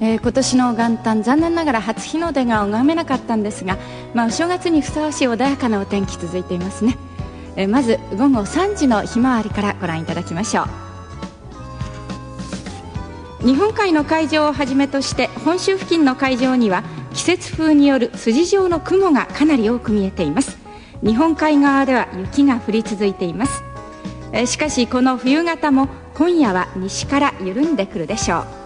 えー、今年の元旦残念ながら初日の出が拝めなかったんですが、まあ、お正月にふさわしい穏やかなお天気続いていますね、えー、まず午後3時のひまわりからご覧いただきましょう。日本海の海上をはじめとして本州付近の海上には季節風による筋状の雲がかなり多く見えています。日本海側では雪が降り続いています。えー、しかしこの冬型も今夜は西から緩んでくるでしょう。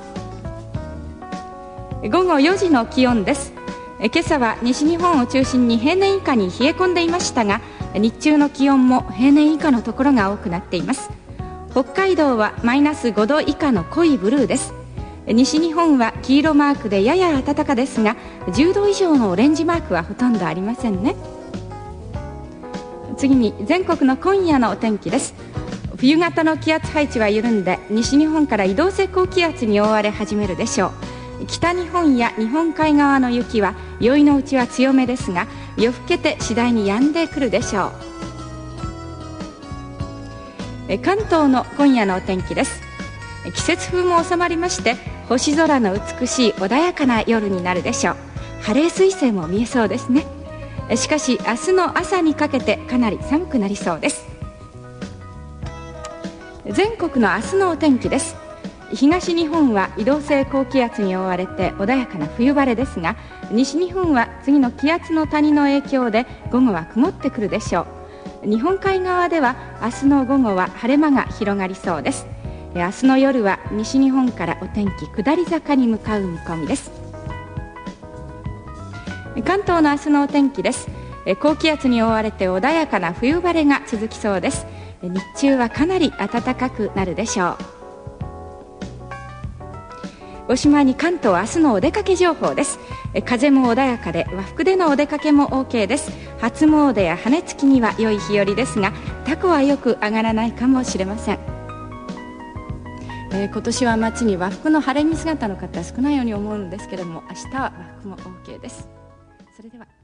午後4時の気温です。今朝は西日本を中心に平年以下に冷え込んでいましたが日中の気温も平年以下のところが多くなっています。北海道はマイナス5度以下の濃いブルーです。西日本は黄色マークでやや暖かですが10度以上のオレンジマークはほとんどありませんね。次に全国の今夜のお天気です。冬型の気圧配置は緩んで西日本から移動性高気圧に覆われ始めるでしょう。北日本や日本海側の雪は宵のうちは強めですが夜更けて次第に止んでくるでしょう。関東の今夜のお天気です。季節風も収まりまして星空の美しい穏やかな夜になるでしょう。晴れ彗星も見えそうですね。しかし明日の朝にかけてかなり寒くなりそうです。全国の明日のお天気です。東日本は移動性高気圧に覆われて穏やかな冬晴れですが西日本は次の気圧の谷の影響で午後は曇ってくるでしょう。日本海側では明日の午後は晴れ間が広がりそうです。明日の夜は西日本からお天気下り坂に向かう見込みです。関東の明日のお天気です。高気圧に覆われて穏やかな冬晴れが続きそうです。日中はかなり暖かくなるでしょう。おしまいに関東明日のお出かけ情報です。風も穏やかで和服でのお出かけも OK です。初詣や羽根つきには良い日和ですがタコはよく上がらないかもしれません、えー、今年は街に和服の晴れ着姿の方少ないように思うんですけれども明日は和服も OK です。それでは。